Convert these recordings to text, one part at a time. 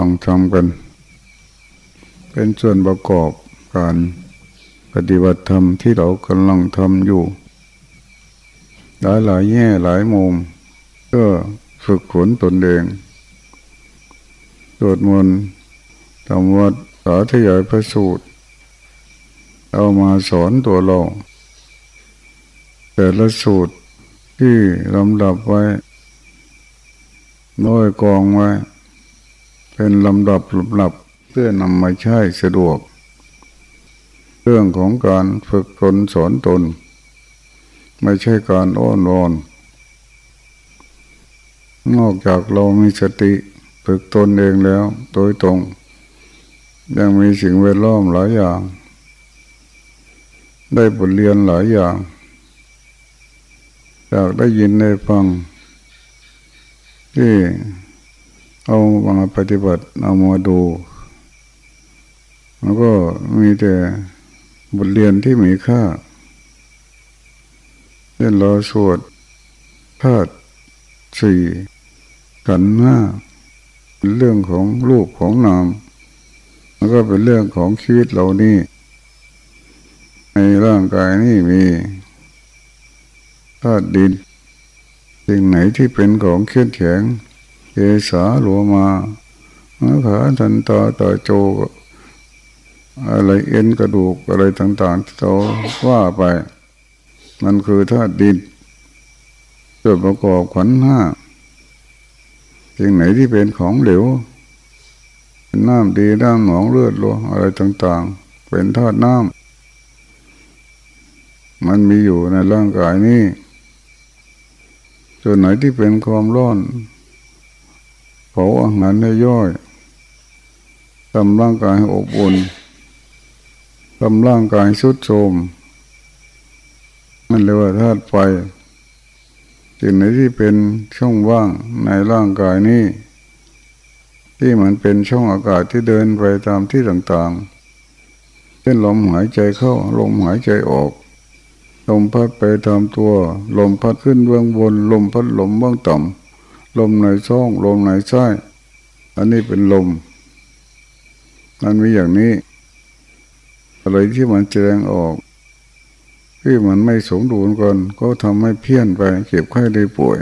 ฟังทำกัน เป็นส่วนประกอบการปฏิบัติธรรมที่เรากำลังทำอยู่ หลายหลายแง่หลายมุมก็ฝึกฝนตนเองสวดมนต์ทำวัดสาธยายพระสูตร เอามาสอนตัวเรา แต่ละสูตรที่ลำดับไว้น้อยกองไว้ เป็นลำดับลำดับเพื่อนำมาใช้สะดวก เรื่องของการฝึกตนสอนตน ไม่ใช่การอ้อนวอน นอกจากเรามีสติฝึกตนเองแล้วโดยตรง ยังมีสิ่งแวดล้อมหลายอย่าง ได้บทเรียนหลายอย่างอยากได้ยินได้ฟังที่ เอามาปฏิบัติเอามาดูแล้วก็มีแต่บทเรียนที่มีค่าเช่นเราสวดธาตุสี่กันห้าเป็นเรื่องของรูปของนามแล้วก็เป็นเรื่องของชีวิตเรานี่ในร่างกายนี่มีธาตุดินสิ่งไหนที่เป็นของเคลื่อนแข็ง เกสาหลวมาขาทันตาตาโจ อะไรเอ็นกระดูกอะไรต่างๆที่เขาว่าไป มันคือธาตุดินส่วนประกอบขวัญห้าสิ่งไหนที่เป็นของเหลวเป็นน้ำดีน้ำหนองเลือดลวอะไรต่างๆ เป็นธาตุน้ำมันมีอยู่ในร่างกายนี้ส่วนไหนที่เป็นความร้อนาอาหารให้ย่อยทำร่างกายให้อบอุ่นทำร่างกายสุดโทมมันเรียกว่าธาตุไฟสิ่งไหนที่เป็นช่องว่างในร่างกายนี้ ที่มันเป็นช่องอากาศที่เดินไปตามที่ต่างๆเช่นลมหายใจเข้าลมหายใจออกลมพัดไปตามตัว ลมพัดขึ้นเบื้องบน ลมพัดลมเบื้องต่ำ ลมในช่องลมในใต้อันนี้เป็นลม มันมีอย่างนี้ อะไรที่มันแสดงออก ที่มันไม่สมดุลกันก็ทำให้เพี้ยนไปเก็บไข้ได้ป่วย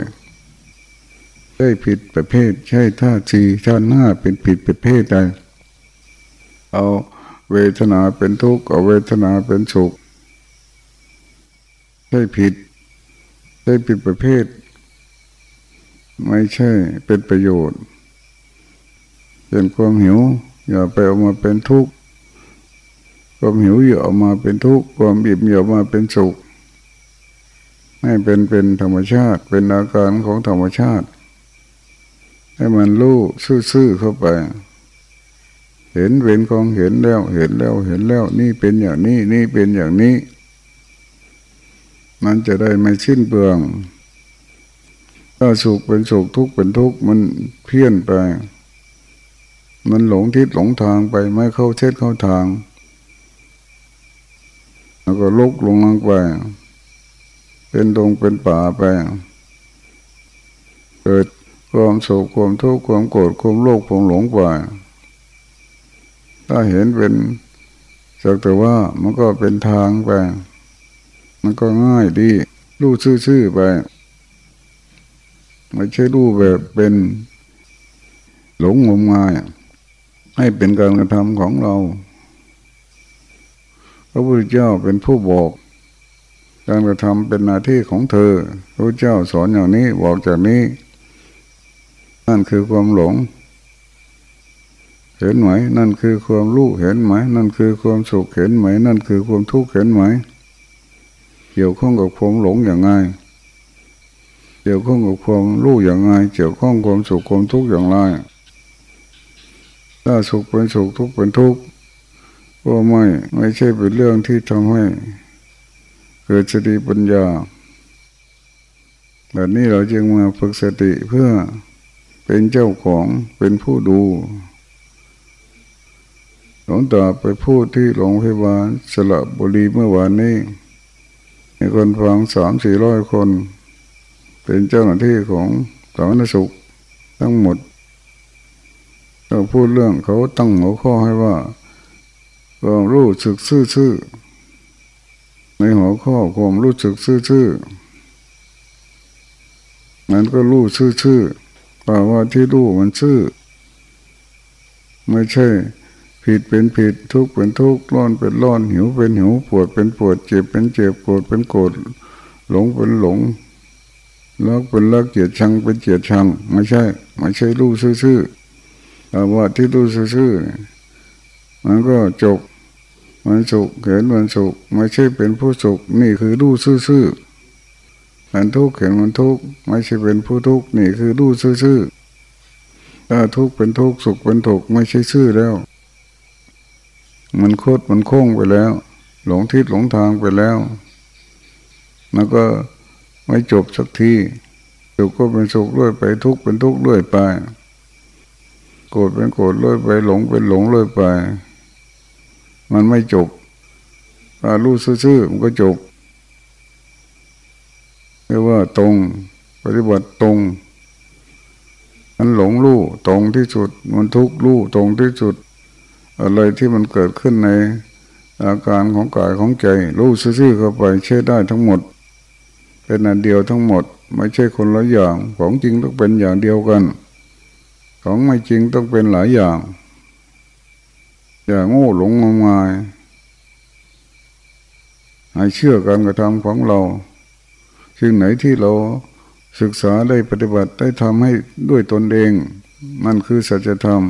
ใช่ผิดประเภท ใช่ท่าทีท่าหน้าเป็นผิดประเภทใดเอาเวทนาเป็นทุกข์เอาเวทนาเป็นสุขใช่ผิดใช่ผิดประเภท ไม่ใช่เป็นประโยชน์ เป็นความหิว อย่าไปเอามาเป็นทุกข์ความหิวอย่าเอามาเป็นทุกข์ความอิ่มอย่ามาเป็นสุขให้เป็นเป็นธรรมชาติ เป็นอาการของธรรมชาติ ให้มันรู้ซื่อๆเข้าไป เห็นเป็นของเห็นแล้ว เห็นแล้วเห็นแล้ว นี่เป็นอย่างนี้ นี่เป็นอย่างนี้ มันจะได้ไม่ชิ้นเปลือง ถ้าสุขเป็นสุขทุกข์เป็นทุกข์มันเพี้ยนไป มันหลงทิศหลงทางไปไม่เข้าเช็ดเข้าทาง แล้วก็ลุกลงลงไป เป็นตรงเป็นป่าไป เกิดความสุขความทุกข์ความโกรธความโลภความหลงไปถ้าเห็นเป็นสักแต่ว่ามันก็เป็นทางไป มันก็ง่ายดี รู้ชื่อๆไป ไม่ใช่รู้แบบเป็นหลงงมงาย ให้เป็นการกระทำของเรา พระพุทธเจ้าเป็นผู้บอก การกระทำเป็นหน้าที่ของเธอ พระเจ้าสอนอย่างนี้บอกจากนี้ นั่นคือความหลง เห็นไหม นั่นคือความรู้เห็นไหม นั่นคือความสุขเห็นไหม นั่นคือความทุกข์เห็นไหม เกี่ยวข้องกับความหลงอย่างไง เกี่ยวข้องกับความรู้อย่างไงเกี่ยวข้องความสุขความทุกข์อย่างไรถ้าสุขเป็นสุขทุกข์เป็นทุกข์ก็ไม่ไม่ใช่เป็นเรื่องที่ทำให้เกิดสติปัญญาแบบนี้เราจึงมาฝึกสติเพื่อเป็นเจ้าของเป็นผู้ดูหลวงตาไปพูดที่โรงพยาบาลสระบุรีเมื่อวานนี้มีคนฟังสามสี่ร้อยคน เป็นเจ้าหน้าที่ของสาธารณสุขทั้งหมดเราพูดเรื่องเขาตั้งหัวข้อให้ว่าความรู้สึกซื่อๆในหัวข้อความรู้สึกซื่อๆนั้นก็รู้ซื่อๆแปลว่าที่รู้มันซื่อ ไม่ใช่ผิดเป็นผิดทุกข์เป็นทุกข์ร้อนเป็นร้อนหิวเป็นหิวปวดเป็นปวดเจ็บเป็นเจ็บโกรธเป็นโกรธหลงเป็นหลง ลักเป็นลักเกียดชังเป็นเกียดชัง ไม่ใช่ ไม่ใช่รู้ซื่อๆแต่ว่าที่รู้ซื่อๆมันก็จบมันสุขเห็นมันสุขไม่ใช่เป็นผู้สุขนี่คือรู้ซื่อๆมันทุกข์เห็นมันทุกข์ไม่ใช่เป็นผู้ทุกข์นี่คือรู้ซื่อๆถ้าทุกข์เป็นทุกข์สุขเป็นทุกข์ไม่ใช่ซื่อแล้ว มันโคตรมันโค้งไปแล้ว หลงทิศหลงทางไปแล้ว แล้วก็ ไม่จบสักทีสุขก็เป็นสุขด้วยไปทุกข์เป็นทุกข์ด้วยไปโกรธเป็นโกรธด้วยไปหลงเป็นหลงด้วยไป มันไม่จบถ้ารู้ซื่อๆมันก็จบเรียกว่าตรงปฏิบัติตรงมันหลงรู้ตรงที่สุด มันทุกข์รู้ตรงที่สุด อะไรที่มันเกิดขึ้นในอาการของกายของใจรู้ซื่อๆเข้าไปเชื่อได้ทั้งหมด เป็นอันเดียวทั้งหมด ไม่ใช่คนละอย่าง ของจริงต้องเป็นอย่างเดียวกัน ของไม่จริงต้องเป็นหลายอย่าง อย่างโง่หลงงมงายให้เชื่อการกระทำของเราสิ่งไหนที่เราศึกษาได้ปฏิบัติได้ทำให้ด้วยตนเองนั่นคือสัจธรรม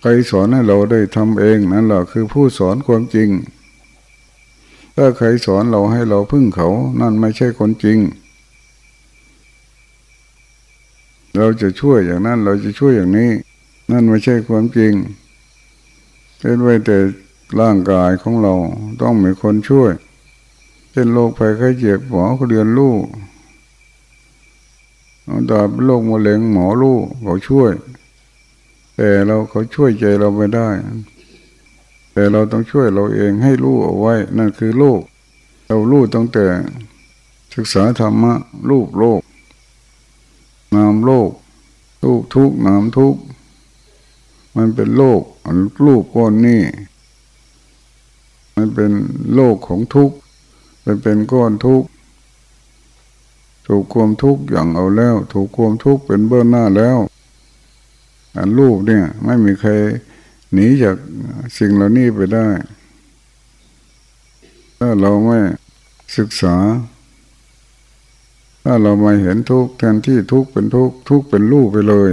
ใครสอนให้เราได้ทำเองนั่นแหละคือผู้สอนความจริง ถ้าใครสอนเราให้เราพึ่งเขา นั่นไม่ใช่คนจริง เราจะช่วยอย่างนั้น เราจะช่วยอย่างนี้ นั่นไม่ใช่ความจริงเป็นไว้แต่ร่างกายของเราต้องมีคนช่วยเช่นโรคภัยไข้เจ็บหมอเขาเรียนรู้ตาเป็นโรคมะเร็งหมอรู้เขาช่วย แต่เราเขาช่วยใจเราไม่ได้ แต่เราต้องช่วยเราเองให้รู้เอาไว้ นั่นคือโลก เรารู้ตั้งแต่ ศึกษาธรรมะรูปโลก นามโลกทุกทุกนามทุกมันเป็นโลกอันรูปก้อนนี้มันเป็นโลกของทุกมันเป็นก้อนทุกถูกความทุกข์อย่างเอาแล้ว ถูกความทุกข์เป็นเบื้องหน้าแล้ว อันรูปเนี่ย ไม่มีใคร หนีจากสิ่งเหล่านี้ไปได้ ถ้าเราไม่ศึกษา ถ้าเราไม่เห็นทุกข์แทนที่ทุกข์เป็นทุกข์ทุกข์เป็นรูปไปเลย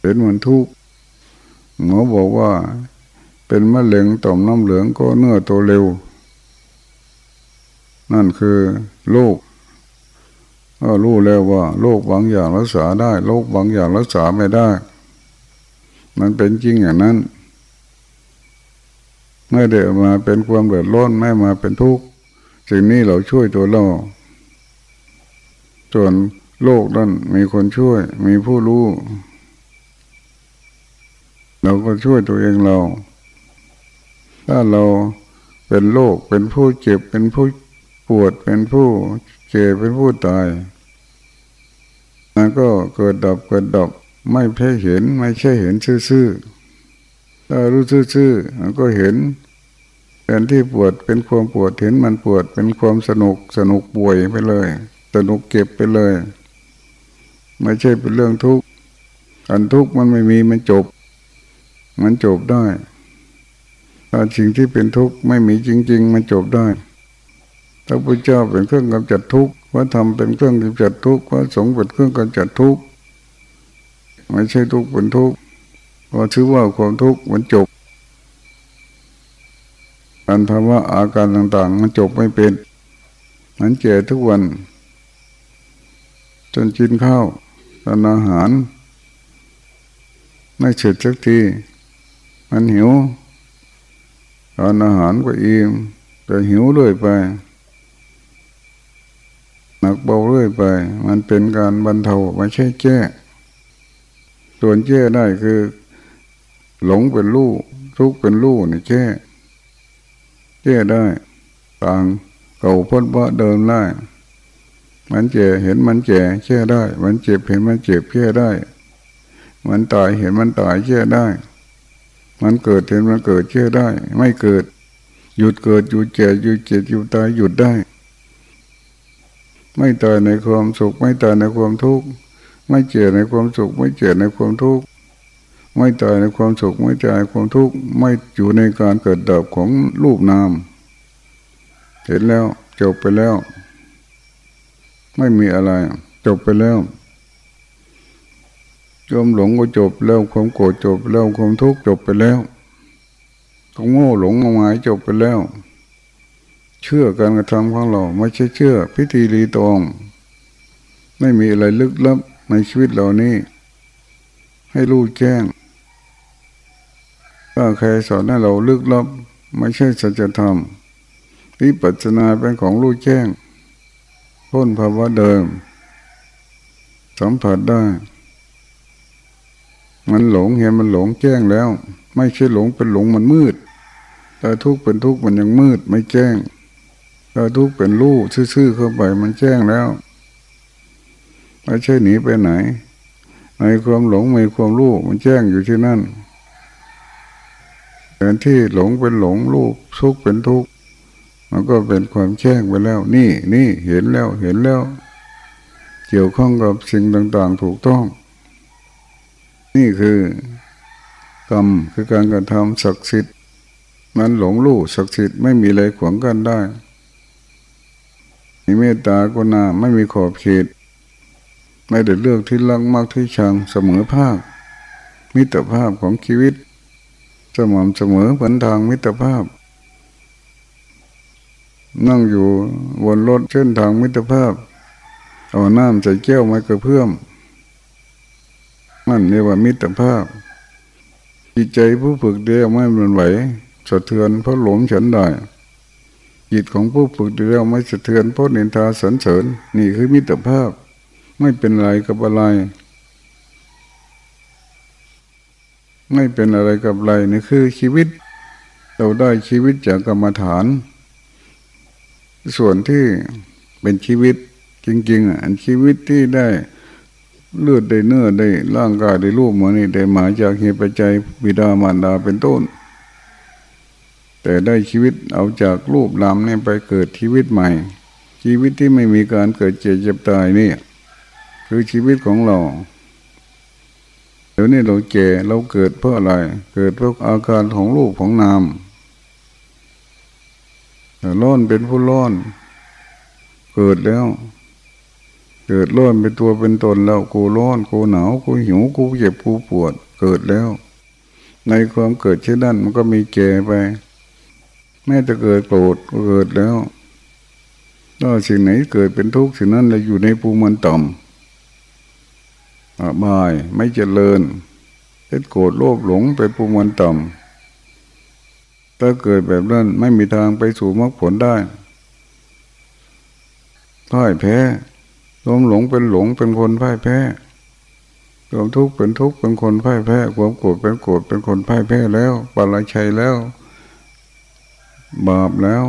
เป็นเหมือนทุกข์หมอบอกว่า เป็นมะเร็งต่อมน้ำเหลืองก็เนื้อโตเร็ว นั่นคือโรคก็รู้แล้วว่าโรคบางอย่างรักษาได้โรคบางอย่างรักษาไม่ได้ มันเป็นจริงอย่างนั้นไม่เดือดมาเป็นความเดือดร้อนไม่มาเป็นทุกข์สิ่งนี้เราช่วยตัวเราส่วนโลกนั้นมีคนช่วย มีผู้รู้ เราก็ช่วยตัวเองเรา ถ้าเราเป็นโรคเป็นผู้เจ็บเป็นผู้ปวดเป็นผู้เจ็บเป็นผู้ตายนั้นก็เกิดดับเกิดดับ ไม่ใช่เห็นไม่ใช่เห็นซื่อๆถ้ารู้ซื่อๆมันก็เห็นแทนที่ปวดเป็นความปวดเห็นมันปวดเป็นความสนุกสนุกป่วยไปเลย สนุกเก็บไปเลย ไม่ใช่เป็นเรื่องทุกข์อันทุกข์มันไม่มีมันจบ มันจบได้ถ้าสิ่งที่เป็นทุกข์ไม่มีจริง ๆ มันจบได้พระพุทธเจ้าเป็นเครื่องกำจัดทุกข์พระธรรมเป็นเครื่องกำจัดทุกข์พระสงฆ์เป็นเครื่องกำจัดทุกข์ ไม่ใช่ทุกข์เป็นทุกข์พอถือว่าความทุกข์มันจบการทำว่าอาการต่างๆ มันจบไม่เป็นมันเจ็ทุกวัน จนกินข้าวตอนอาหาร ไม่เฉดสักที มันหิวตอนอาหารก็อิ่มแต่หิวเรื่อยไปหนักเบาเรื่อยไป มันเป็นการบรรเทาไม่ใช่แก้ ส่วนแก้ได้คือ หลงเป็นลูกทุกเป็นลูกนี่แก้แก้ได้ ต่างเก่าพ้นว่าเดิมได้มันเจ็เห็นมันเจ็แก้ได้ มันเจ็บเห็นมันเจ็บแก้ได้ มันตายเห็นมันตายเชื่ได้ มันเกิดเห็นมันเกิดเชื่ได้ ไม่เกิด หยุดเกิดหยุดเจ็บหยุดเจ็บหยุดตายหยุดได้ ไม่ตายในความสุข ไม่ตายในความทุกข์ ไม่เจ็บในความสุข ไม่เจ็บในความทุกข์ไม่ตายในความสุข ไม่ตายในความทุกข์ไม่อยู่ในการเกิดดับของรูปนาม เห็นแล้วจบไปแล้ว ไม่มีอะไร จบไปแล้วยอมหลงก็จบแล้วความโกรธจบแล้วความทุกข์จบไปแล้วความโง่หลงงมายจบไปแล้ว เชื่อการกระทำของเรา ไม่ใช่เชื่อ พิธีรีตอง ไม่มีอะไรลึกลับ ในชีวิตเรานี้ ให้รู้แจ้งถ้าใครสอนให้เราลึกลับ ไม่ใช่สัจธรรมวิปัสนาเป็นของรู้แจ้งพ้นภาวะเดิม สัมผัสได้ มันหลงเห็นมันหลงแจ้งแล้ว ไม่ใช่หลงเป็นหลงมันมืด แต่ทุกข์เป็นทุกข์มันยังมืดไม่แจ้งถ้าทุกข์เป็นรู้ซื่อๆเข้าไปมันแจ้งแล้ว ไม่ใช่หนีไปไหน ในความหลงมีความรู้มันแจ้งอยู่ที่นั่นแต่ที่หลงเป็นหลงรู้ทุกข์เป็นทุกข์มันก็เป็นความแจ้งไปแล้ว นี่นี่เห็นแล้วเห็นแล้ว เกี่ยวข้องกับสิ่งต่างๆ ถูกต้อง นี่คือกรรมคือการกระทำศักดิ์สิทธิ์มันหลงลู่ศักดิ์สิทธิ์ไม่มีอะไรขวางกันได้มีเมตตากรุณาไม่มีขอบเขต ไม่ได้เลือกที่รักมากที่ชังเสมอภาค มิตรภาพของชีวิตสม่ำเสมอผลทางมิตรภาพ นั่งอยู่บนรถเส้นทางมิตรภาพ เอาน้ำใส่แก้วไม้กระเพื่อมนั่นเรียกว่ามิตรภาพ จิตใจผู้ฝึกเดียวไม่มันไหวสะเทือนเพราะหลงฉันได้จิตของผู้ฝึกเดียวไม่สะเทือนเพราะนินทาสันเสริญนี่คือมิตรภาพ ไม่เป็นไรกับอะไร ไม่เป็นอะไรกับอะไรนี่คือชีวิต เราได้ชีวิตจากกรรมฐาน ส่วนที่เป็นชีวิตจริง ๆอะชีวิตที่ได้เลือดได้เนื้อได้ร่างกายได้รูปเหมันนี่ได้มาจากเหตุปัจจัยบิดามารดาเป็นต้น แต่ได้ชีวิตเอาจากรูปลามนี่ไปเกิดชีวิตใหม่ ชีวิตที่ไม่มีการเกิดเจ็บเจ็บตายนี่ คือชีวิตของเราเดี๋ยวนี้เราเจเราเกิดเพราะอะไร เกิดเพราะอาการของรูปของนามร้อนเป็นผู้ร้อน เกิดแล้ว เกิดร้อนเป็นตัวเป็นตนแล้วกูร้อนกูหนาวกูหิวกูเจ็บกูปวด เกิดแล้ว ในความเกิดเช่นนั้นมันก็มีแก่ไป แม้จะเกิดโกรธก็เกิดแล้วถ้าสิ่งไหนเกิดเป็นทุกข์สิ่งนั้นเราอยู่ในภูมิมันต่ำ อบายไม่เจริญเป็นโกรธโลภหลงไปภูมิมันต่ำถ้าเกิดแบบนั้นไม่มีทางไปสู่มรรคผลได้พ่ายแพ้ความหลงเป็นหลงเป็นคนพ่ายแพ้ความทุกข์เป็นทุกข์เป็นคนพ่ายแพ้ความโกรธเป็นโกรธเป็นคนพ่ายแพ้แล้วปาราชัยแล้ว บาปแล้ว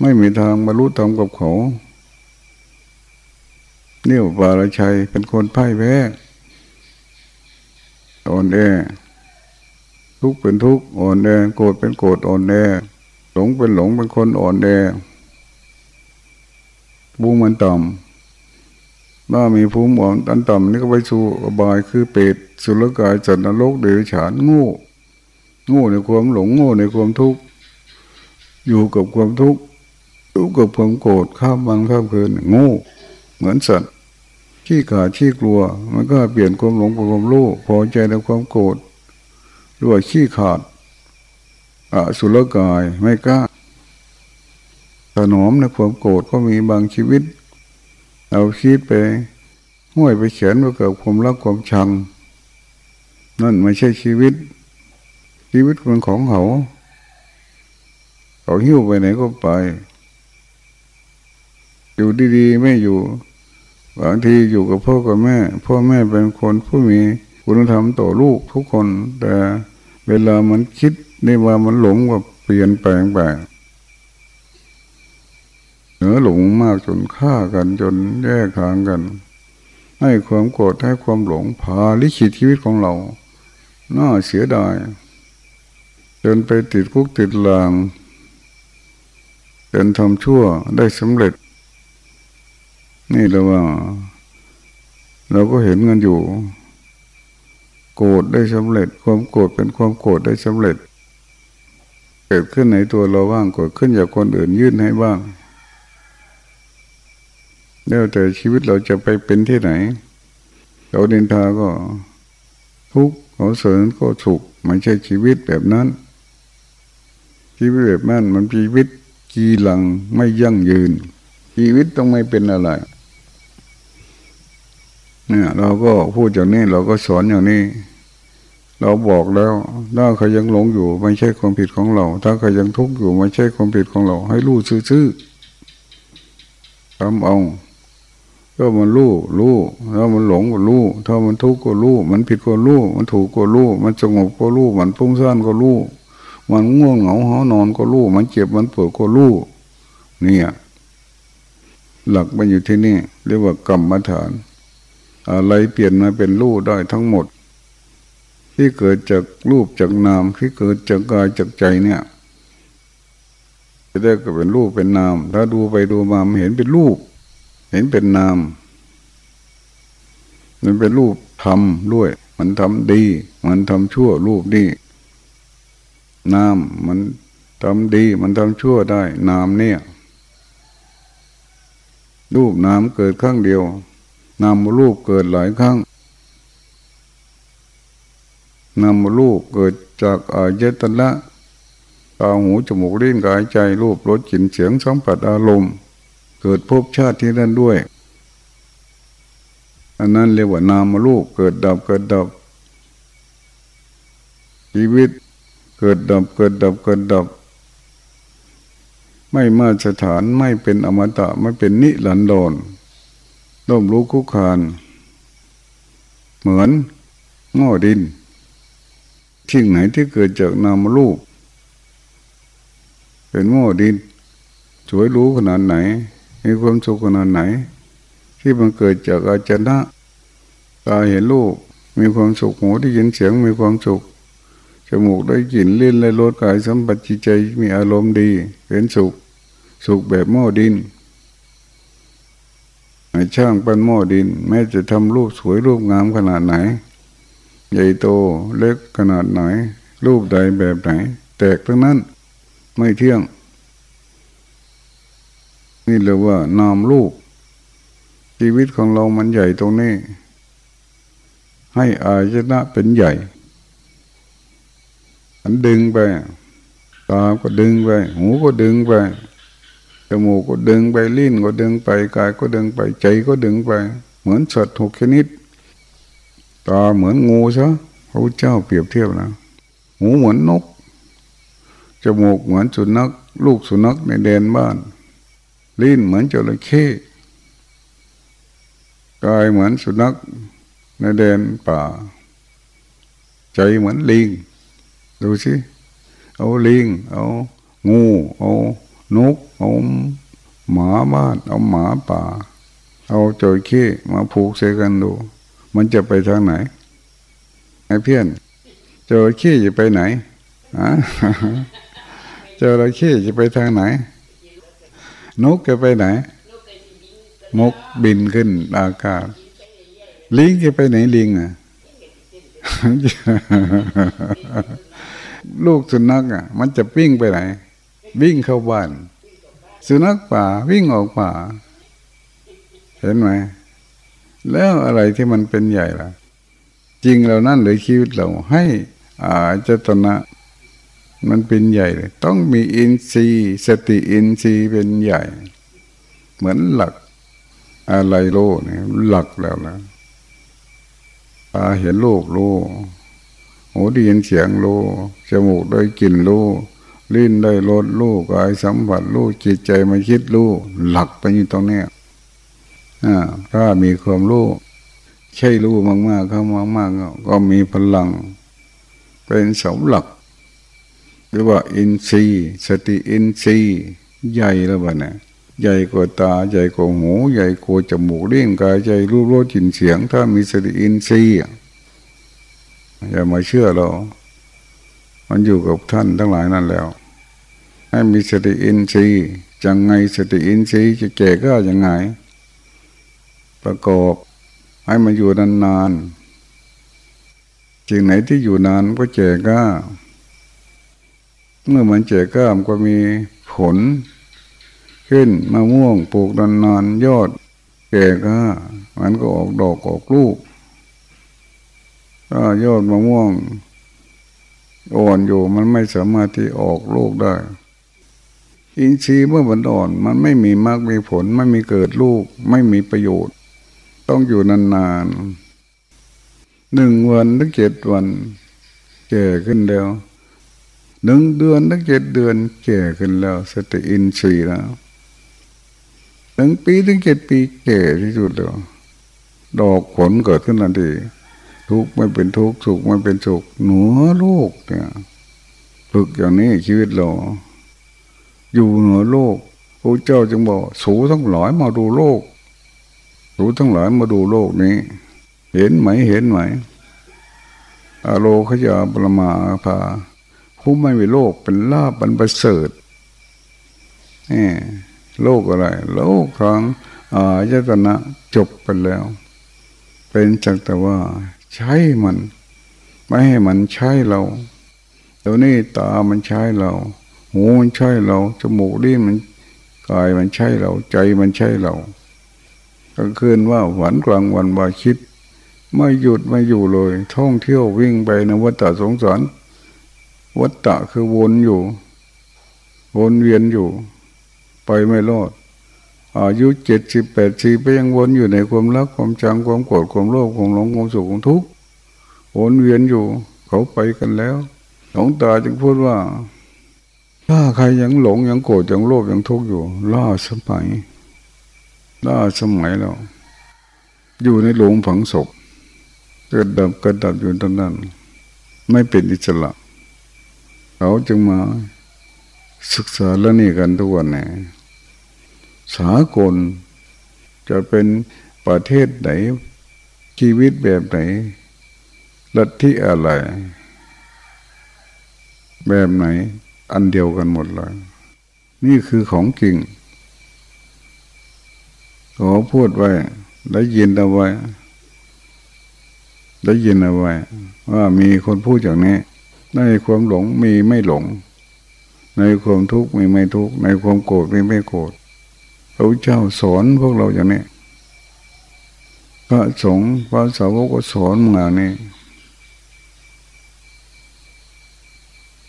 ไม่มีทางบรรลุธรรมกับเขา นี่ยปารชัยเป็นคนพ่ายแพ้อ่อนแอทุกเป็นทุกอ่อนแอโกรธเป็นโกรธอ่อนแอหลงเป็นหลงเป็นคนอ่อนแอบูมันต่ำถ้ามีภูมิอ่อนอันต่ำนี่ก็ไปสู่อบายคือเปรตสุรกายจัตนรกเดรัจฉานง่โง่ในความหลงง่ในความทุกข์อยู่กับความทุกข์อยู่กับความโกรธข้ามวันข้ามคืนง่เหมือนสัตว์ ขี้ขาดขี้กลัว มันก็เปลี่ยนความหลงเป็นความรู้พอใจในความโกรธด้วยขี้ขาดอสุรกายไม่กล้าถนอมในความโกรธก็มีบางชีวิต เอาคิดไปห้วยไปเขียนว่าเกิดความรักความชัง นั่นไม่ใช่ชีวิต ชีวิตเป็นของเขาเขาหิ้วไปไหนก็ไป อยู่ดีๆไม่อยู่ บางทีอยู่กับพ่อกับแม่ พ่อแม่เป็นคนผู้มีคุณธรรมต่อลูกทุกคน แต่เวลามันคิดในว่ามันหลงว่าเปลี่ยนแปลงไปเหนือหลงมากจนฆ่ากันจนแยกทางกัน ให้ความโกรธให้ความหลงพาลิขิตชีวิตของเรา น่าเสียดายจนไปติดคุกติดลางจนทำชั่วได้สำเร็จ นี่เราว่า เราก็เห็นกันอยู่ โกรธได้สำเร็จ ความโกรธเป็นความโกรธได้สำเร็จ เกิดขึ้นในตัวเราบ้างโกรธขึ้นจากคนอื่นยื่นให้บ้างแล้วแต่ชีวิตเราจะไปเป็นที่ไหนเราเดินทาก็ทุกข์เขาเสริญก็สุขไม่ใช่ชีวิตแบบนั้น ชีวิตแบบนั้นมันชีวิตกีหลังไม่ยั่งยืน ชีวิตต้องไม่เป็นอะไร เนี่ยเราก็พูดอย่างนี้เราก็สอนอย่างนี้ เราบอกแล้ว ถ้าใครยังหลงอยู่ไม่ใช่ความผิดของเรา ถ้าใครยังทุกข์อยู่ไม่ใช่ความผิดของเรา ให้รู้ซื่อๆทำเอาก็มันรู้รู้ถ้ามันหลงก็รู้ถ้ามันทุกข์ก็รู้มันผิดก็รู้มันถูกก็รู้มันสงบก็รู้มันพุ่งซ่านก็รู้มันง่วงเหงาหอนอนก็รู้มันเจ็บมันปวดก็รู้เนี่ย หลักมันอยู่ที่นี่ เรียกว่ากรรมฐาน อะไรเปลี่ยนมาเป็นรูปได้ทั้งหมด ที่เกิดจากรูปจากนาม ที่เกิดจากกายจากใจเนี่ยจะได้ก็เป็นรูปเป็นนาม ถ้าดูไปดูมามันเห็นเป็นรูป เห็นเป็นนาม มันเป็นรูปทำด้วย มันทำดี มันทำชั่วรูปดีนามมันทำดี มันทำชั่วได้ นามเนี่ย รูปนามเกิดครั้งเดียว นามรูปเกิดหลายครั้งนามรูปเกิดจากอายตนะตาหูจมูกลิ้นกายใจรูปรสกลิ่นเสียงสัมผัสอารมณ์ เกิดภพชาติที่นั่นด้วย อันนั้นเรียกว่านามรูปเกิดดับเกิดดับ ชีวิตเกิดดับเกิดดับเกิดดับ ไม่มาสถานไม่เป็นอมตะไม่เป็นนิรันดร ร่มรู้คุกคาน เหมือนหม้อดินที่ไหนที่เกิดจากนามรูป เป็นหม้อดินสวยรู้ขนาดไหน มีความสุขขนาดไหน ที่มันเกิดจากอาจนะตาเห็นรูปมีความสุขหูได้ยินเสียงมีความสุขจมูกได้กลิ่นลิ้นได้รสกายสัมผัสจิตใจมีอารมณ์ดีเป็นสุข สุขแบบหม้อดิน ไอ้ช่างเป็นหม้อดิน แม้จะทำรูปสวยรูปงามขนาดไหน ใหญ่โตเล็กขนาดไหน รูปใดแบบไหน แตกทั้งนั้น ไม่เที่ยง นี่เรียกว่านามลูกชีวิตของเรามันใหญ่ตรงนี้ ให้อายนะเป็นใหญ่อันดึงไป ตาก็ดึงไป หูก็ดึงไป มูกก็ดึงไปลิ้นก็ดึงไปกายก็ดึงไปใจก็ดึงไป เหมือนสัตว์หกชนิดตาเหมือนงูซะพระเจ้าเปรียบเทียบนะหูเหมือนนกจมูกเหมือนสุนัขลูกสุนัขในแดนบ้าน ลิ้นเหมือนจระเข้กายเหมือนสุนัขในแดนป่า ใจเหมือนลิงดูสิเอาลิงเอางู เอา นกเอาหมาบ้านเอาหมาป่า เอาจระเข้มาผูกเสกันดู มันจะไปทางไหน ไอ้เพี้ยนจระเข้จะไปไหนอะจระเข้จะไปทางไหน นกจะไปไหนมกบินขึ้นอากาศ ลิงจะไปไหนลิงอะลูกสุนัขอะ มันจะวิ่งไปไหน วิ่งเข้าบ้าน สุนัขป่าวิ่งออกป่า เห็นไหม แล้วอะไรที่มันเป็นใหญ่ล่ะ จริงเรานั่นเลยชีวิตเราให้อาจตนะมันเป็นใหญ่เลย ต้องมีอินทรีย์สติอินทรีย์เป็นใหญ่ เหมือนหลัก อะไรโลเนี่ยหลักแล้วนะตาเห็นโลกโลหูได้ยินเสียงโลจมูกได้กลิ่นโลิ้นได้รสโลกายสัมผัสโลจิตใจมาคิดโลหลักไปอยู่ตรงนี้ถ้ามีความรู้ใช่รู้มากๆเข้ามากๆก็มีพลัง เป็นเสาหลัก หรือว่าอินทรีย์สติอินทรีย์ใหญ่แล้วบ้านะใหญ่กว่าตาใหญ่กว่าหูใหญ่กว่าจมูกเลี้ยงกายใจรูปรสกลิ่นเสียง ถ้ามีสติอินทรีย์อย่ามาเชื่อเรา มันอยู่กับท่านทั้งหลายนั่นแล้ว ให้มีสติอินทรีย์ยังไงสติอินทรีย์จะแก่ก็ยังไง ประกอบให้มันอยู่นานๆสิ่งไหนที่อยู่นานก็แก่ก็เมื่อมันแก่ก็มันก็มีผล ขึ้นมะม่วงปลูกนานๆยอดแก่ก็มันก็ออกดอกออกลูกถ้ายอดมะม่วง อ่อนอยู่มันไม่สามารถที่ออกลูกได้ อินทรีย์เมื่อมันอ่อนมันไม่มีมากมีผลไม่มีเกิดลูก ไม่มีประโยชน์ ต้องอยู่นานๆหนึ่งวันถึงเจ็ดวันแก่ขึ้นแล้วหนึ่งเดือนถึงเจ็ดเดือนแก่ขึ้นแล้ว สติอินทรีย์แล้วหนึ่งปีถึงเจ็ดปีแก่ที่สุดแล้วดอกผลเกิดขึ้นทันที ทุกข์ไม่เป็นทุกข์สุขไม่เป็นสุขหนัวโลกเนี่ยฝึกอย่างนี้ชีวิตเราอยู่เหนือโลกพระเจ้าจึงบอก สูทั้งหลายมาดูโลก สูทั้งหลายมาดูโลกนี้ เห็นไหมเห็นไหมอโลขยาปรมาภาผู้ไม่มีโลกเป็นลาบบันประเสริฐนี่โลกอะไร โลกครั้งอายตนะจบไปแล้ว เป็นจักแต่ว่า ใช้มัน ไม่ให้มันใช้เราเดี๋ยวนี้ตามันใช้เรา หูมันใช้เราจมูกลิ้นมันกายมันใช้เรา ใจมันใช้เรากลางคืนว่าหวันกลางวันว่าคิด ไม่หยุดไม่อยู่เลย ท่องเที่ยววิ่งไปในวัฏสงสาร วัฏฏะคือวนอยู่ วนเวียนอยู่ ไปไม่รอด อายุเจ็ดสิบแปดสิบไปยังวนอยู่ในความรักความชังความโกรธความโลภความหลงความสุขความทุกข์วนเวียนอยู่ เขาไปกันแล้วหลวงตาจึงพูดว่า ถ้าใครยังหลงยังโกรธยังโลภยังทุกข์อยู่ล่าสมัยล่าสมัยเราอยู่ในหลงฝังศพเกิดดับเกิดดับอยู่ตรงนั้น ไม่เป็นอิสระ เขาจึงมาศึกษาแล้วนี่กันทุกวันเนี่ย สากล จะเป็นประเทศไหน ชีวิตแบบไหน ลัทธิอะไร แบบไหน อันเดียวกันหมดเลยนี่คือของจริงขอพูดไว้ได้ยินเอาไว้ได้ยินเอาไว้ ว่ามีคนพูดอย่างนี้ ในความหลงมีไม่หลง ในความทุกข์มีไม่ทุกข์ในความโกรธมีไม่โกรธ พระเจ้าสอนพวกเราอย่างนี้พระสงฆ์พระสาวกก็สอนมานี่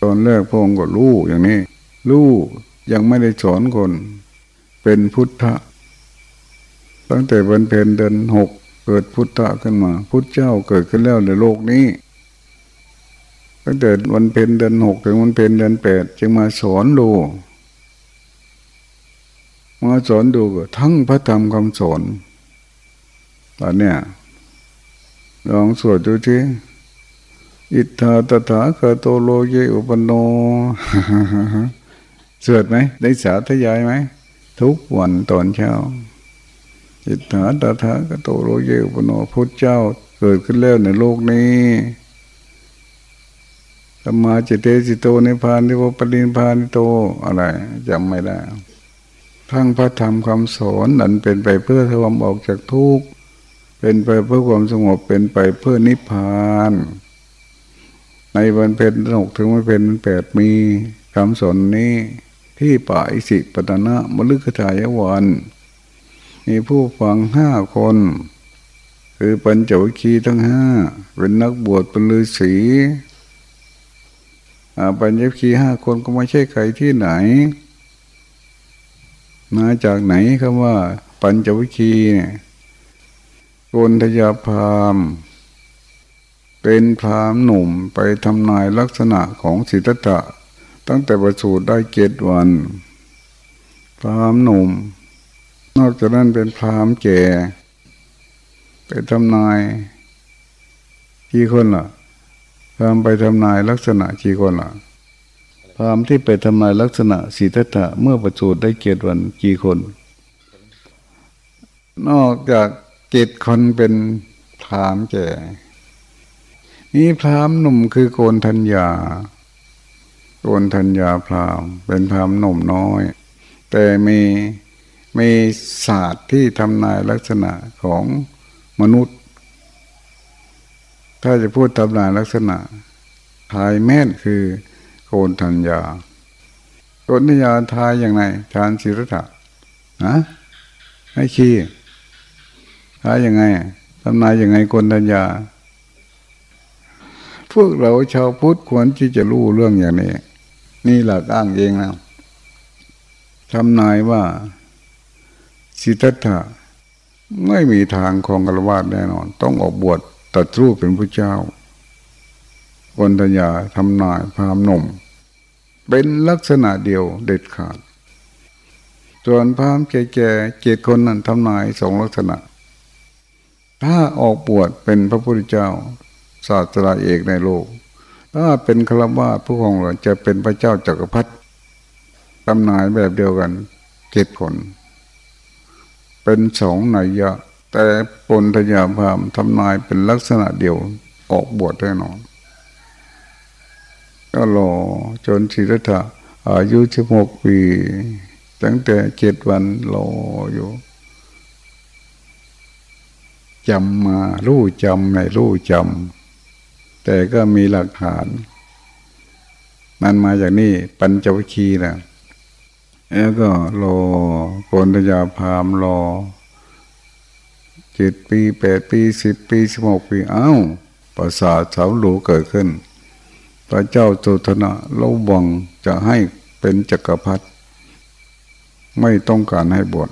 ตอนแรกพระองค์ก็รู้อย่างนี้รู้ยังไม่ได้สอนคน เป็นพุทธะ ตั้งแต่วันเพ็ญเดือนหกเกิดพุทธะขึ้นมา พุทธเจ้าเกิดขึ้นแล้วในโลกนี้ ตั้งแต่วันเพ็ญเดือนหกถึงวันเพ็ญเดือนแปดจึงมาสอนดู มาสอนดูทั้งพระธรรมคำสอนตอนเนี้ยลองสวดดูทีอิทธาตถาคโตโลเยอุปโนสวดไหม ได้สาธยายไหม ทุกวันตอนเช้าอิทธาตถาคโตโลเยอุปโนพุทธเจ้าเกิดขึ้นแล้วในโลกนี้ธรรมาจิตเตจิโตในพานที่ว่าปรินพานโตอะไรจำไม่ได้ ทั้งพระธรรมคำสอนนั้นเป็นไปเพื่อทวามออกจากทุกข์เป็นไปเพื่อความสงบเป็นไปเพื่อนิพพาน ในวันเพ็ญหกถึงวันเพ็ญแปดมีคำสอนนี้ที่ป่าอิสิปตนะมฤคทายวันมีผู้ฟังห้าคน คือปัญจวัคคีย์ทั้งห้าเป็นนักบวชเป็นฤาษีปัญจวัคคีย์ห้าคนก็ไม่ใช่ใครที่ไหน มาจากไหนคำว่า ปัญจวิคีเนี่ยโกนทยาพามเป็นพรามหนุ่มไปทำนายลักษณะของสิทธัตถะตั้งแต่ประสูติได้เจ็ดวัน พรามหนุ่ม นอกจากนั้นเป็นพรามแก่ไปทำนายกี่คนล่ะพรามไปทำนายลักษณะกี่คนล่ะ พรามที่ไปทำลายลักษณะสีทัตถะเมื่อประสูติได้เกตวันกี่คน นอกจากเกตคนเป็นพรามแก่ นี่พรามหนุ่มคือโกนธัญญา โกนธัญญาพรามเป็นพรามหนุ่มน้อย แต่มีมีศาสตร์ที่ทำนายลักษณะของมนุษย์ ถ้าจะพูดทำนายลักษณะทายแม่นคือ นธัญญาโกนธัญญาทายอย่างไรทานศิรธะนะให้ขี้ทายยังไงทำนายยังไงโกนธัญญา พวกเราชาวพุทธควรที่จะรู้เรื่องอย่างนี้ นี่หลักอ้างเองนะทำนายว่าสิทธัตถะไม่มีทางของกรวาดแน่นอน ต้องออกบวชตัดรูปเป็นพระเจ้าคนตัญญาทำนายพามหนุ่ม เป็นลักษณะเดียวเด็ดขาด ส่วนพามแก่ๆเจ็ดคนนั้นทำนายสองลักษณะ ถ้าออกบวชเป็นพระพุทธเจ้า ศาสตราเอกในโลก ถ้าเป็นครวาผู้ของเราจะเป็นพระเจ้าจักรพรรดิทำนายแบบเดียวกันเจ็ดคน เป็นสองนัยยะ แต่ปนทยาพามทำนายเป็นลักษณะเดียวออกบวชแน่นอน ก็รอจนศิรธาอายุสิบหกปี ตั้งแต่เจ็ดวันรออยู่จำมารู้จำในรู้จำแต่ก็มีหลักฐานมันมาจากนี่ปัญจวิคีนะแล้วก็รอโกนทยาพามรอเจ็ดปีแปดปีสิบปีสิบหกปี เอ้า ประสาทสาวหลูเกิดขึ้น พระเจ้าโุธนะเล่าวังจะให้เป็นจักรพรรดิไม่ต้องการให้บวช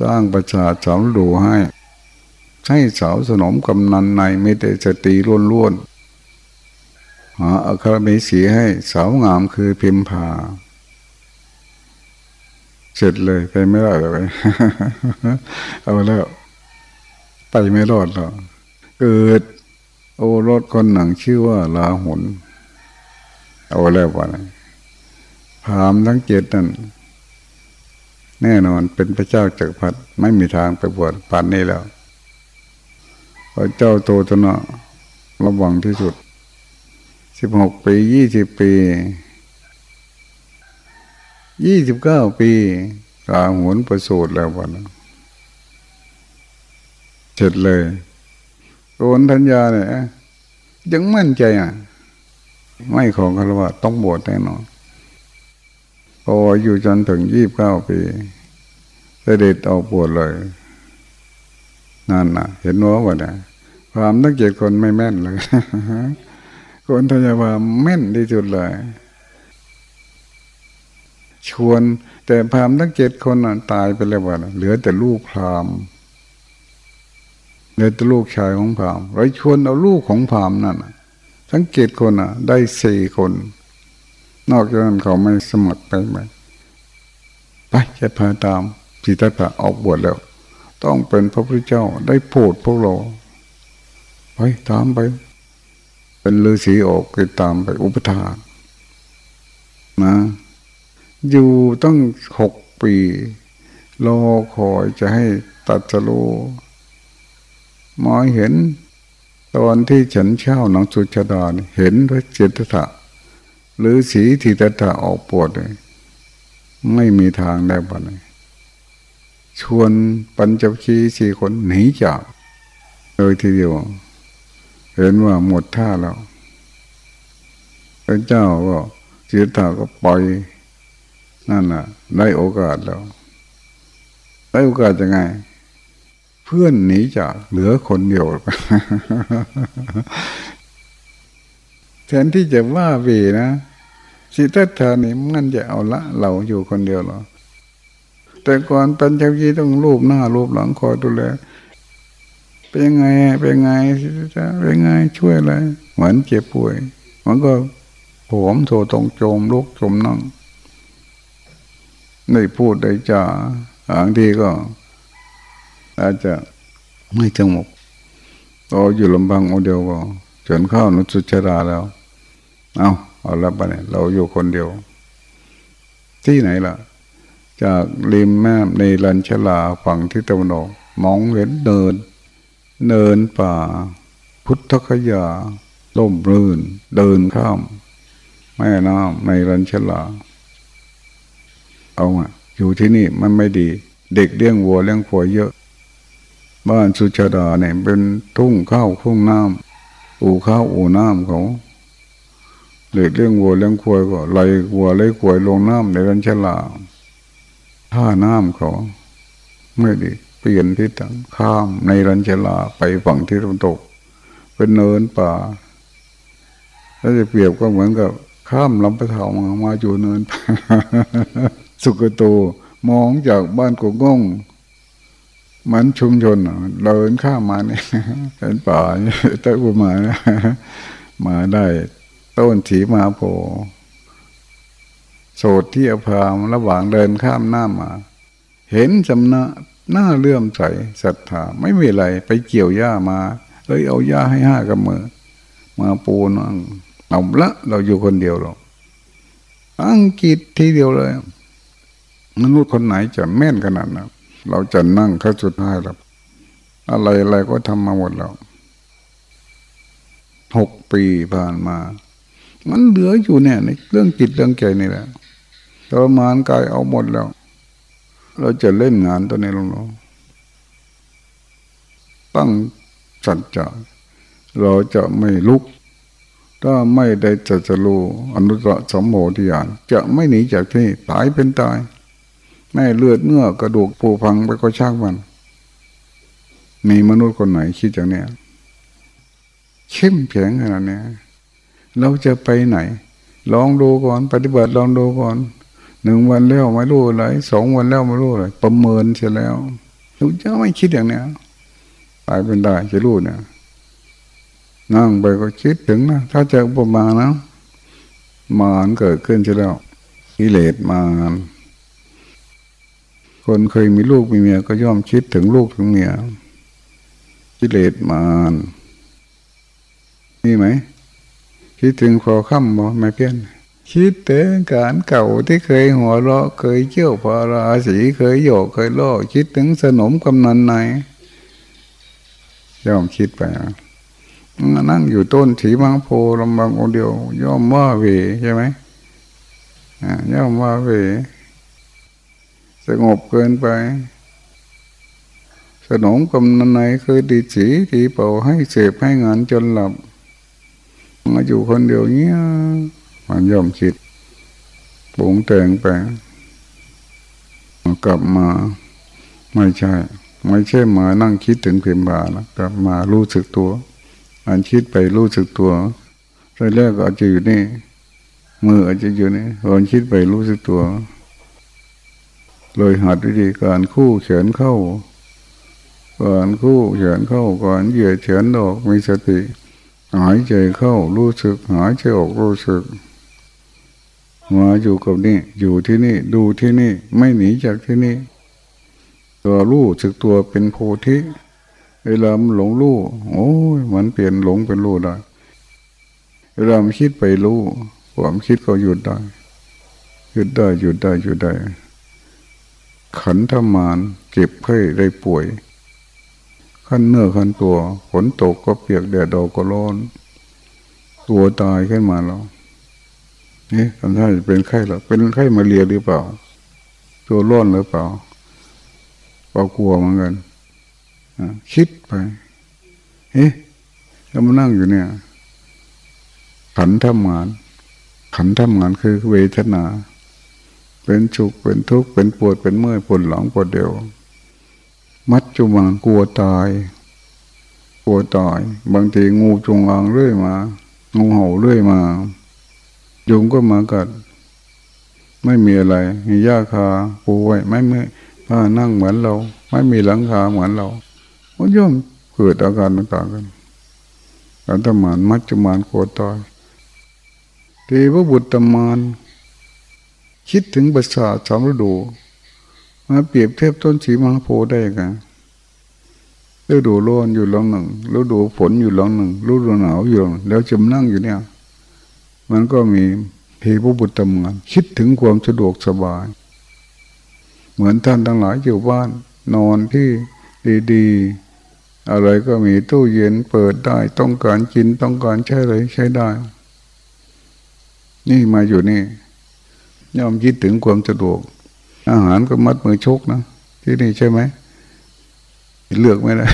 สร้างประสาสาวหลูให้ ให้สาวสนมกำนันในไม่ได้สตีล้วนๆหาอัครมีสีให้สาวงามคือพิมพาเสร็จเลยไปไม่ได้เลยเอาแล้วไปไม่รอดหรอกเกิด โอรสคนหนังชื่อว่าลาหุนเอาแล้ววะพามทั้งเจ็ดนั่นแน่นอนเป็นพระเจ้าจักรพรรดิไม่มีทางไปบวชป่านนี้แล้วพระเจ้าโตตนะระวังที่สุดสิบหกปียี่สิบปียี่สิบเก้าปีกาหวนประสูติแล้ววันเสร็จเลย โอนทัญญาเนี่ยยังมั่นใจอะ ไม่ของคารวะต้องบวชแน่นอนพออยู่จนถึงยี่บเก้าปีเสด็จออกบวชเลยนั่นนะเห็นว่าวันนี้ความตั้งเจ็ดคนไม่แม่นเลย คนทยาว่าแม่นที่สุดเลย ชวนแต่พรามทั้งเจ็ดคนตายไปแล้ววะเหลือแต่ลูกพราม เหลือแต่ลูกชายของพรามเราชวนเอาลูกของพรามนั่นทั้งเจ็ดคนอะ ได้สี่คน นอกจากนั้นเขาไม่สมัครไปไหมไปจะพาตามสิทธัตถะออกบวชแล้ว ต้องเป็นพระพุทธเจ้าได้โปรดพวกเราไปตามไป เป็นฤาษีออกไปตามไปอุปถานะอยู่ตั้งหกปีรอคอยจะให้ตัดสโล มอเห็นตอนที่ฉันเช่าหนังสุชาดาเห็นพระเจตถะหรือสีทิตถะออกปวดเลยไม่มีทางได้บ้านชวนปัญจคีสี่คนหนีจากเลยทีเดียว เห็นว่าหมดท่าแล้วพระเจ้าก็เสียตาก็ปล่อยนั่นน่ะ ได้โอกาสแล้ว ได้โอกาสยังไง เพื่อนหนีจากเหลือคนเดียวแทนที่จะว่าเวนะสิทธัตถานี่มันจะเอาละ เราอยู่คนเดียวหรอ แต่ก่อนเป็นเจ้ายีต้องรูปหน้ารูปหลังคอยดูแลเป็นยังไงเป็นยังไงเป็นยังไงช่วยอะไรเหมือนเจ็บป่วย มันก็ผมโถตรงโจมลุกจมนั่งได้พูดได้จ่าบางทีก็ อาจจะไม่สงบพออยู่ลำบังโอเดียวก็จนเข้านุสุชราแล้ว เอาเอาละไปเนี่ยเราอยู่คนเดียว ที่ไหนล่ะ จากริมแม่ในลันชลาฝั่งที่ตะวันออกมองเห็นเดิน เนินป่า พุทธคยาล่มรื่น เดินข้าม แม่น้ำในรันชลา เอาอะอยู่ที่นี่มันไม่ดี เด็กเลี้ยงวัวเลี้ยงควายเยอะ บ้านสุชาดาเนี่ยเป็นทุ่งข้าวทุ่งน้ำอู่ข้าวอู่น้ำเขาเด็กเลี้ยงวัวเลี้ยงควายก็ไล่วัวไล่ควายลงน้ำในรันชลาท่าน้ำเขาไม่ดีเปลี่ยนทิศทางข้ามในรันชลาไปฝั่งที่ตะวันตก เป็นเนินป่าถ้าจะเปรียบก็เหมือนกับข้ามลำปะเถามามาอยู่เนิน สุกโตมองจากบ้านกงง มันชุมชนเดินข้ามมาเนี่ยเป็นป่าตะกุมามาได้ต้นถีมาโพโสดที่อภามระหว่างเดินข้ามหน้ามา เห็นจำนะหน้าเลื่อมใสศรัทธาไม่มีอะไรไปเกี่ยวหญ้ามาเอ้ยเอาหญ้าให้ห้ากับมือ มาปูนั่งเอาละเราอยู่คนเดียวหรอกอังกฤษทีเดียวเลย มนุษย์คนไหนจะแม่นขนาดนั้น เราจะนั่งข้าสุดท้ายแล้วอะไรอะไรก็ทำมาหมดแล้วหกปีผ่านมา มันเหลืออยู่เนี่ยในเรื่องจิตเรื่องใจนี่แหละทรมานกายเอาหมดแล้ว เราจะเล่นงานตัวนี้ลงเราตั้งสัจจะเราจะไม่ลุก ถ้าไม่ได้จะจะรู้อนุตตรสมโภธิญาณจะไม่หนีจากที่ตายเป็นตาย แม่เลือดเนื้อกระดูกปูพังไปก็ช่างมัน มีมนุษย์คนไหนคิดอย่างเนี้ยเข้มแข็งขนาดนี้เราจะไปไหน ลองดูก่อน ปฏิบัติลองดูก่อนหนึ่งวันแล้วไม่รู้อะไรสองวันแล้วไม่รู้อะไรประเมินเสร็จแล้วเราจะไม่คิดอย่างเนี้ยตายเป็นได้จะรู้เนี่ยนั่งไปก็คิดถึงนะถ้าจะประมาณนะมานเกิดขึ้นใช่แล้วกิเลสมาน คนเคยมีลูกมีเมียก็ย่อมคิดถึงลูกถึงเมียกิเลสมานนี่ไหม คิดถึงพอค่ำบ่ไม่เพี้ยน คิดถึงการเก่าที่เคยหัวเราะเคยเชี่ยวพาราสีเคยโยกเคยล่อคิดถึงสนมกำนันไหนย่อมคิดไปนั่งอยู่ต้นถีมังโพลำบางองเดียว ย่อมว่าเวใช่ไหมย่อมว่าเว สงบเกินไป สนมกำนันไหนเคยดีสีทีเป่าให้เสพให้งานจนหลับ มาอยู่คนเดียวเนี้ยมันย่อมคิดปุงแต่งไปกลับมาไม่ใช่ ไม่ใช่มานั่งคิดถึงเพียงบานะกลับมารู้สึกตัว อันคิดไปรู้สึกตัวตอนแรกอาจจะอยู่นี่มืออาจจะอยู่นี่ตอนคิดไปรู้สึกตัว เลยหัดวิธีการคู่เขียนเข้าก่อนคู่เขียนเข้าก่อนเหยียดเขียนออกมีสติ หายใจเข้ารู้สึก หายใจออกรู้สึกมาอยู่กับนี่อยู่ที่นี่ดูที่นี่ไม่หนีจากที่นี่ ตัวรู้สึกตัวเป็นโพธิเวลามหลงรู้โอ้ยมันเปลี่ยนหลงเป็นรู้ได้เวลามคิดไปรู้ความคิดก็หยุดได้หยุดได้หยุดได้หยุดได้ ขันธมานเก็บไข้ได้ป่วย ขั้นเนื้อขั้นตัวฝนตกก็เปียกแดดดอกก็ร้อน ตัวตายขึ้นมาแล้วนี่ทำท่าจะเป็นไข้หรอเป็นไข้มาเรียหรือเปล่า ตัวร้อนหรือเปล่าเปล่ากลัวเหมือนกันคิดไปเฮ้ยแล้วมานั่งอยู่เนี่ย ขันธมาน ขันธมานคือเวทนา เป็นฉุกเป็นทุกข์เป็นปวดเป็นเมื่อยปวดหลังปวดเดียว มัดจุมันกลัวตาย กลัวตาย บางทีงูจงอางเรื่อยมา งูเห่าเรื่อยมายุงก็มากัด ไม่มีอะไรมีหญ้าคาปูไว้ไม่ไม่ผ้านั่งเหมือนเรา ไม่มีหลังคาเหมือนเรามันย่อมเกิดอาการต่างๆกันการตมานมัจจุมานโคตายทีพระบุตรตมาน คิดถึงภาษาทสามฤดู มาเปรียบเทียบต้นสีมังโพได้กันฤดูร้อนอยู่หลังหนึ่งฤดูฝนอยู่หลังหนึ่งฤดูหนาวอยู่แล้วจมนั่งอยู่เนี่ย มันก็มีเทพบุตรทำงานคิดถึงความสะดวกสบาย เหมือนท่านทั้งหลายอยู่บ้าน นอนที่ดีๆ อะไรก็มีตู้เย็นเปิดได้ ต้องการกินต้องการใช้อะไรใช้ได้ นี่มาอยู่นี่ ย่อมคิดถึงความสะดวก อาหารก็มัดมือชกนะที่นี่ใช่ไหมเลือกไม่ได้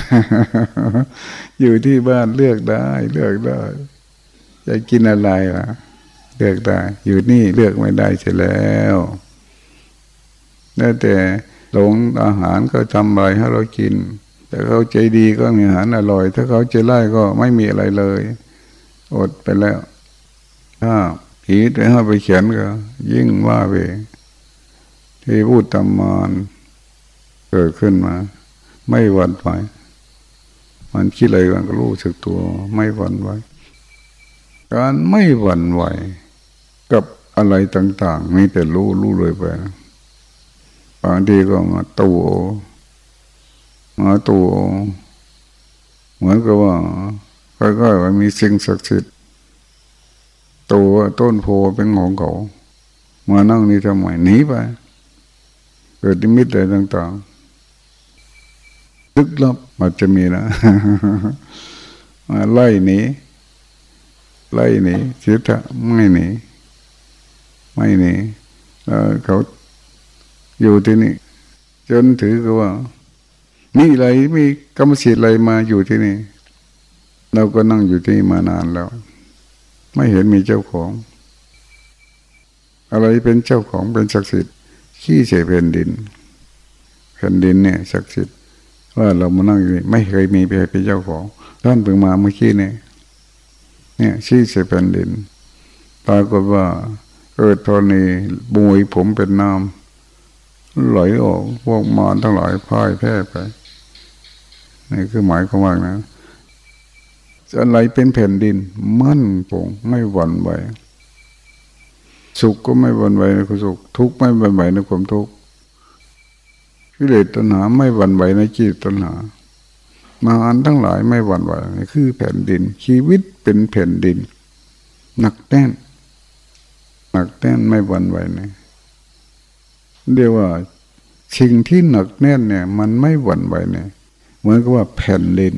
อยู่ที่บ้านเลือกได้ เลือกได้จะกินอะไรล่ะ เลือกได้ อยู่นี่เลือกไม่ได้เสียแล้วแต่หลงอาหารก็ทำอะไรให้เรากิน แต่เขาใจดีก็มีอาหารอร่อย ถ้าเขาใจไล่ก็ไม่มีอะไรเลย อดไปแล้วถ้า ผีไปห้ไปเขียนก็ ยิ่งว่าไปที่พูดตำมานเกิดขึ้นมา ไม่หวั่นไหวมันคิดอะไรกันก็รู้สึกตัว ไม่หวั่นไหวการไม่หวั่นไหวกับอะไรต่าง ๆ มีแต่รู้รู้เลยไปบางทีก็มาตัวมาตัวเหมือนกับว่าค่อยๆมีสิ่งศักดิ์สิทธิ์ ตัวต้นโพเป็นของเขามานั่งนี่ทำไมหนีไป เกิดนิมิตอะไรต่างๆลึกลับอาจจะมีนะมาไล่หนีไล่หนีเสียทะไม่หนีไม่หนีเขาอยู่ที่นี่ จนถือก็ว่ามีอะไรมีกรรมสิทธิ์อะไรมาอยู่ที่นี่ เราก็นั่งอยู่ที่มานานแล้ว ไม่เห็นมีเจ้าของ อะไรเป็นเจ้าของเป็นศักดิ์สิทธิ์ขี้เฉยแผ่นดินแผ่นดินเนี่ยศักดิ์สิทธิ์ว่าเรามานั่งอยู่นี่ไม่เคยมีใครเป็นเจ้าของท่านเพิ่งมาเมื่อกี้เนี่ยเนี่ยชี้เฉยแผ่นดินปรากฏว่าเกิดตอนนี้บุยผมเป็นน้ำไหลออกพวกมารทั้งหลายพ่ายแพ้ไปนี่คือหมายความว่านะ อะไรเป็นแผ่นดิน มั่นคงไม่หวั่นไหวสุขก็ไม่หวั่นไหวในความสุข ทุกข์ไม่หวั่นไหวในความทุกข์กิเลสตัณหาไม่หวั่นไหวในจิตตัณหา มาอันทั้งหลายไม่หวั่นไหวนี่คือแผ่นดิน ชีวิตเป็นแผ่นดิน หนักแน่น หนักแน่นไม่หวั่นไหวนี่เรียกว่าสิ่งที่หนักแน่นเนี่ย มันไม่หวั่นไหวเนี่ยเหมือนกับว่าแผ่นดิน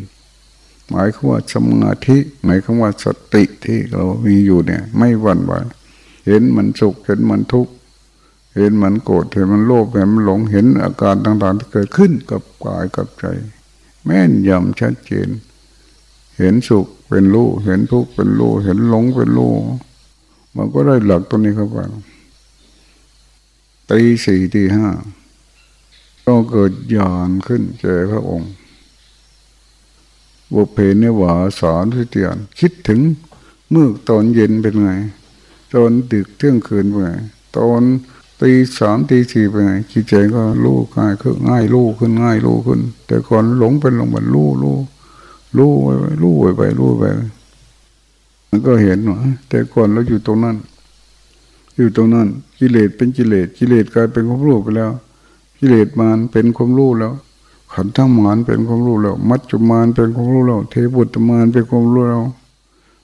หมายความว่าสมาธิหมายความว่าสติที่เรามีอยู่เนี่ย ไม่หวั่นไหวเห็นมันสุขเห็นมันทุกข์เห็นมันโกรธเห็นมันโลภเห็นมันหลงเห็นอาการต่างๆที่เกิดขึ้นกับกายกับใจ แม่นยำชัดเจน เห็นสุขเป็นรู้เห็นทุกข์เป็นรู้เห็นหลงเป็นรู้มันก็ได้หลักตัวนี้เข้าไปตีสี่ตีห้าก็เกิดญาณขึ้นเจอพระองค์ บุเพเนวาสอนที่เตียน คิดถึงเมื่อตอนเย็นเป็นไง ตอนดึกเที่ยงคืนเป็นไง ตอนตีสามตีสี่เป็นไงคิดใจก็รู้ง่ายคือง่ายรู้ขึ้นง่ายรู้ขึ้น แต่ก่อนหลงเป็นหลงเหมือนรู้รู้รู้ไปรู้ไปรู้ไปมันก็เห็นว่าแต่ก่อนเราอยู่ตรงนั้น อยู่ตรงนั้น กิเลสเป็นกิเลสกิเลสกลายเป็นความรู้ไปแล้ว กิเลสมานเป็นความรู้แล้ว ขันธ์มานเป็นความรู้แล้วมัจจุมานเป็นความรู้แล้วเทบุตรมานเป็นความรู้แล้ว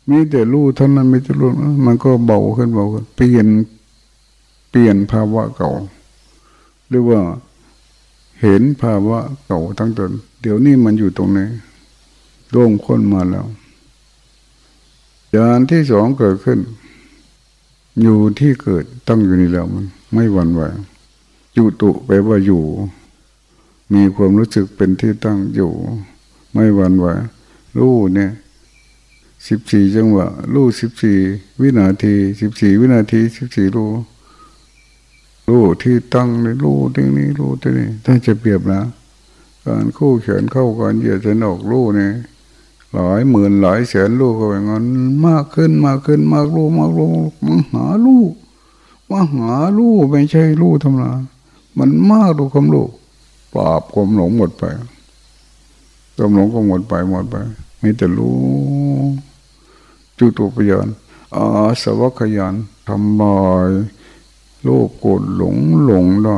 มีแต่รู้ท่านนั้นไม่จะรู้มันก็เบาขึ้นเบาขึ้นเปลี่ยนเปลี่ยนภาวะเก่า หรือว่าเห็นภาวะเก่าทั้งตนเดี๋ยวนี้มันอยู่ตรงนี้โล่งค้นมาแล้วยานที่สองเกิดขึ้น อยู่ที่เกิดตั้งอยู่นี่แล้วมัน ไม่หวั่นไหวจุตุแปลว่าอยู่ มีความรู้สึกเป็นที่ตั้งอยู่ ไม่หวั่นไหวรู้เนี่ยสิบสี่จังหวะรู้สิบสี่วินาทีสิบสี่วินาทีสิบสี่รู้รู้ที่ตั้งในรู้ที่นี้รู้ที่นี้ถ้าจะเปรียบนะการคู่เขียนเข้ากันเหยียดจะนอกรู้เนี่ยหลายหมื่นหลายแสนลูกก็อย่างนั้นมากขึ้นมากขึ้นมากลูกมากลูกมหาลูกมหาลูกไม่ใช่ลูกธรรมดามันมากดูความลูก ปราบความหลงหมดไปความหลงก็หมดไปหมดไปมีแต่รู้จุตุปยานอาสวัคยานทำบายโลภโกรธหลงหลงได้